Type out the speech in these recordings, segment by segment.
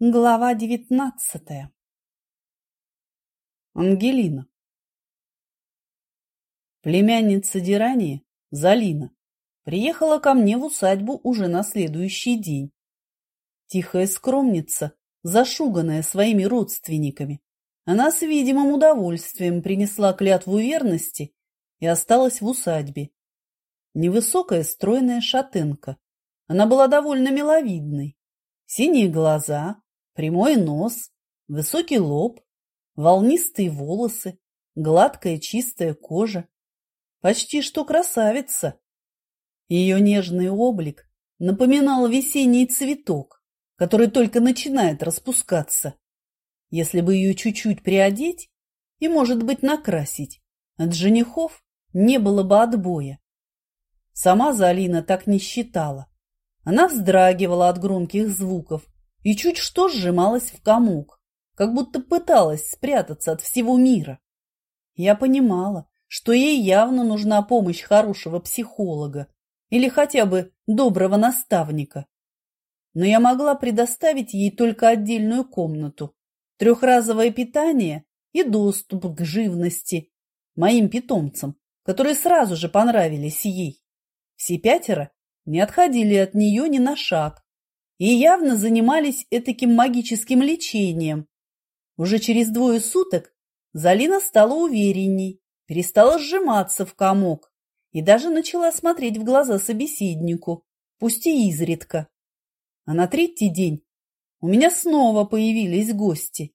Глава девятнадцатая Ангелина Племянница Дирани, Залина, приехала ко мне в усадьбу уже на следующий день. Тихая скромница, зашуганная своими родственниками, она с видимым удовольствием принесла клятву верности и осталась в усадьбе. Невысокая стройная шатенка. Она была довольно миловидной. Синие глаза, Прямой нос, высокий лоб, волнистые волосы, гладкая чистая кожа. Почти что красавица. Ее нежный облик напоминал весенний цветок, который только начинает распускаться. Если бы ее чуть-чуть приодеть и, может быть, накрасить, от женихов не было бы отбоя. Сама Залина так не считала. Она вздрагивала от громких звуков, и чуть что сжималась в комок, как будто пыталась спрятаться от всего мира. Я понимала, что ей явно нужна помощь хорошего психолога или хотя бы доброго наставника. Но я могла предоставить ей только отдельную комнату, трехразовое питание и доступ к живности моим питомцам, которые сразу же понравились ей. Все пятеро не отходили от нее ни на шаг, и явно занимались этаким магическим лечением. Уже через двое суток Залина стала уверенней, перестала сжиматься в комок и даже начала смотреть в глаза собеседнику, пусть и изредка. А на третий день у меня снова появились гости,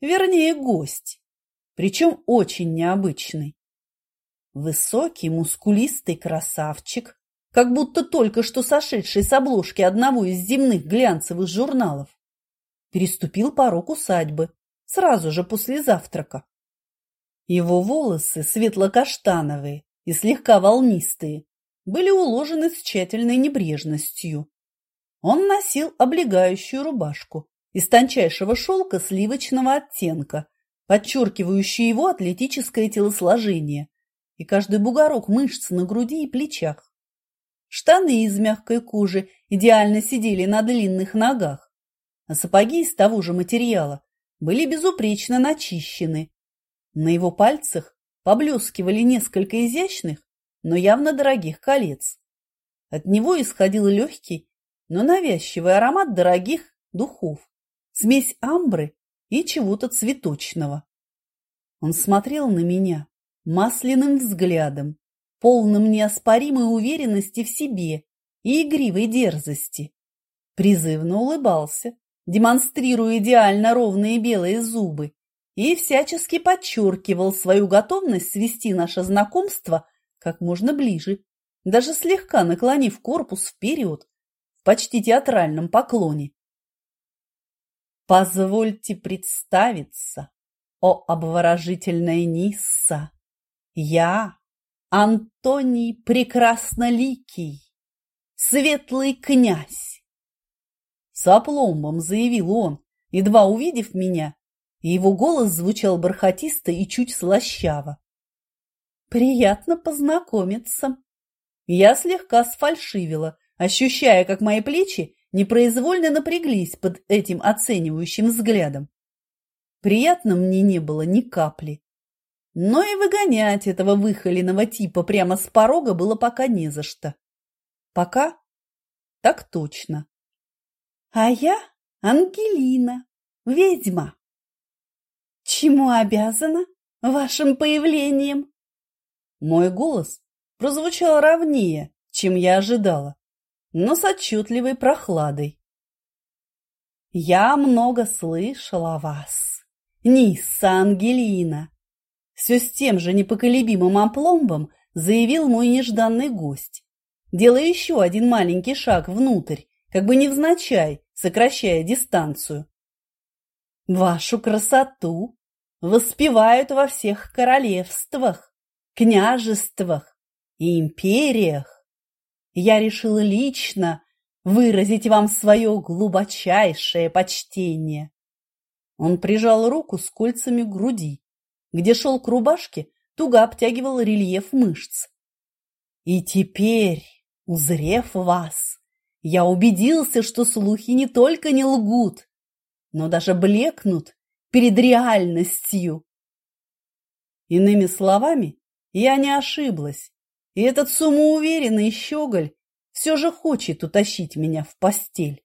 вернее, гость, причем очень необычный. Высокий, мускулистый красавчик как будто только что сошедший с обложки одного из земных глянцевых журналов. Переступил порог усадьбы сразу же после завтрака. Его волосы светло-каштановые и слегка волнистые были уложены с тщательной небрежностью. Он носил облегающую рубашку из тончайшего шелка сливочного оттенка, подчеркивающую его атлетическое телосложение и каждый бугорок мышц на груди и плечах. Штаны из мягкой кожи идеально сидели на длинных ногах, а сапоги из того же материала были безупречно начищены. На его пальцах поблескивали несколько изящных, но явно дорогих колец. От него исходил легкий, но навязчивый аромат дорогих духов, смесь амбры и чего-то цветочного. Он смотрел на меня масляным взглядом, полным неоспоримой уверенности в себе и игривой дерзости. Призывно улыбался, демонстрируя идеально ровные белые зубы, и всячески подчеркивал свою готовность свести наше знакомство как можно ближе, даже слегка наклонив корпус вперед в почти театральном поклоне. «Позвольте представиться, о обворожительная Нисса! Я Антоний Прекрасноликий, светлый князь. С опломбом заявил он, едва увидев меня, и его голос звучал бархатисто и чуть слащаво. Приятно познакомиться. Я слегка сфальшивила, ощущая, как мои плечи непроизвольно напряглись под этим оценивающим взглядом. Приятно мне не было ни капли. Но и выгонять этого выхоленного типа прямо с порога было пока не за что. Пока? Так точно. А я Ангелина, ведьма. Чему обязана вашим появлением? Мой голос прозвучал ровнее, чем я ожидала, но с отчетливой прохладой. Я много слышала о вас, Нисса Ангелина, все с тем же непоколебимым опломбом заявил мой нежданный гость, делая еще один маленький шаг внутрь, как бы невзначай, сокращая дистанцию. Вашу красоту воспевают во всех королевствах, княжествах и империях. Я решила лично выразить вам свое глубочайшее почтение. Он прижал руку с кольцами груди, где шелк рубашки туго обтягивал рельеф мышц. И теперь, узрев вас, я убедился, что слухи не только не лгут, но даже блекнут перед реальностью. Иными словами, я не ошиблась, и этот самоуверенный щеголь все же хочет утащить меня в постель.